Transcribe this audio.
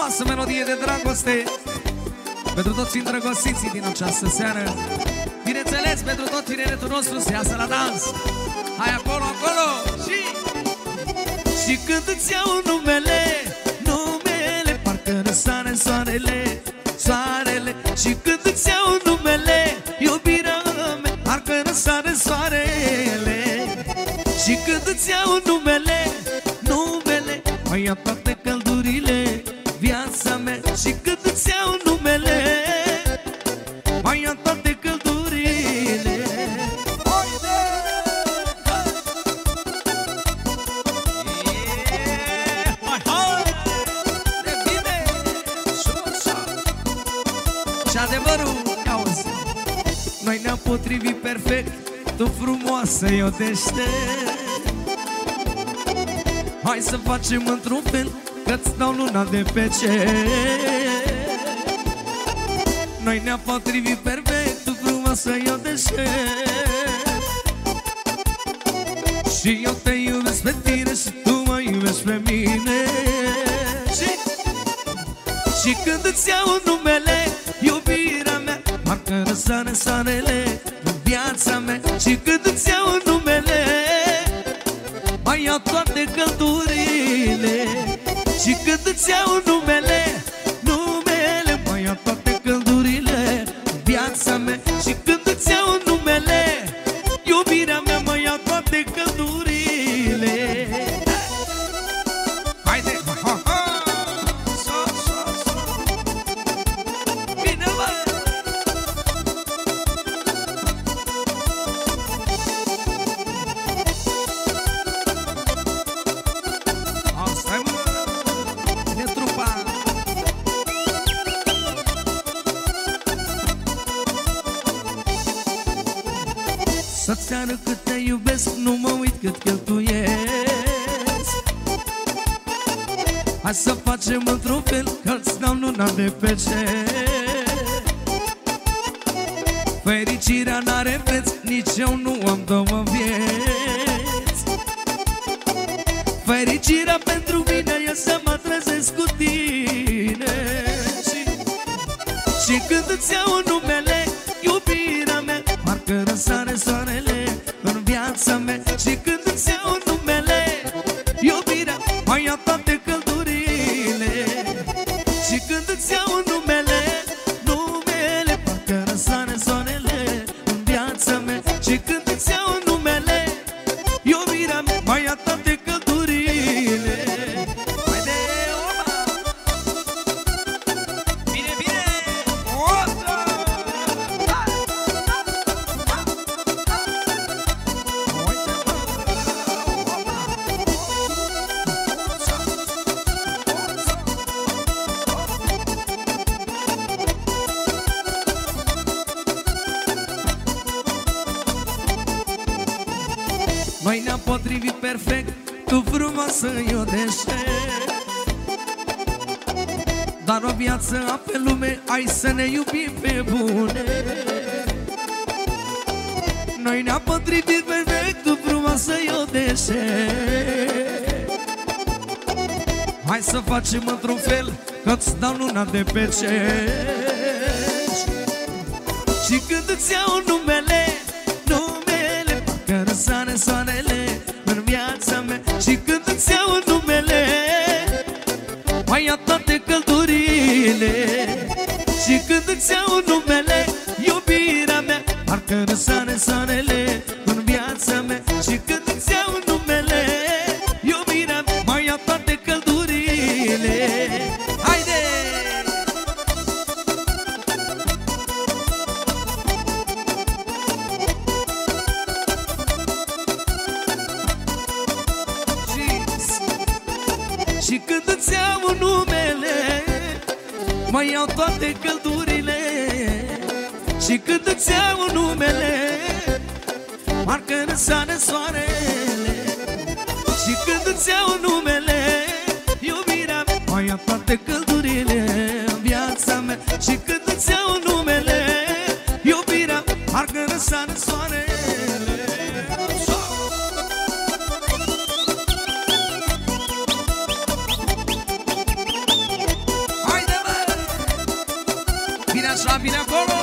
frumoasă melodie de dragoste Pentru toți îndrăgostiții din această seară. Bineînțeles, pentru tot tineretul nostru să iasă la dans. Hai acolo, acolo! Și... Și când îți iau numele, numele Parcă răsare soarele, soarele. Și când îți iau numele, iubirea mea Parcă răsare soarele. Și când îți iau numele, numele Mai ia toate căldurile, viața mea Și când îți iau numele Mai ia toate căldurile Hai, hai! De bine! Șoșa! Și adevărul, auzi Noi ne-am potrivit perfect Tu frumoasă, eu deștept Hai să facem într-un fel Că-ți dau luna de pe cer. Noi ne-am potrivit perfect Tu frumoasă, eu deștept Și eu te iubesc pe tine Și tu mă iubești pe mine. Și, și când îți iau numele Iubirea mea Parcă răsare soarele În viața mea. Și când îți iau numele mai iau toate căldurile Și când îți iau numele Numele Să-ți arăt cât te iubesc Nu mă uit cât cheltuiesc. Hai să facem într-un fel Că-ți dau luna de pe cer. Fericirea n-are preț Nici eu nu am două vieți Fericirea pentru mine e să mă trezesc cu tine. Și, și când îți iau numele Noi ne-am potrivit perfect Tu frumoasă, eu deștept Dar o viață pe lume Hai să ne iubim pe bune. Noi ne-am potrivit perfect Tu frumoasă, eu deștept Hai să facem într-un fel Că-ți dau luna de pe cer. Și când îți iau numele Numele Și când îți iau numele Mai ia toate căldurile. Și când îți iau numele Iubirea mea Parcă răsare soarele când îți iau numele. Mai iau toate căldurile Și când îți iau numele Parcă răsare soarele. Și când îți iau numele Iubirea mea. Mai iau toate căldurile în viața mea. Și când îți iau numele Iubirea Parcă răsare soarele Minha na é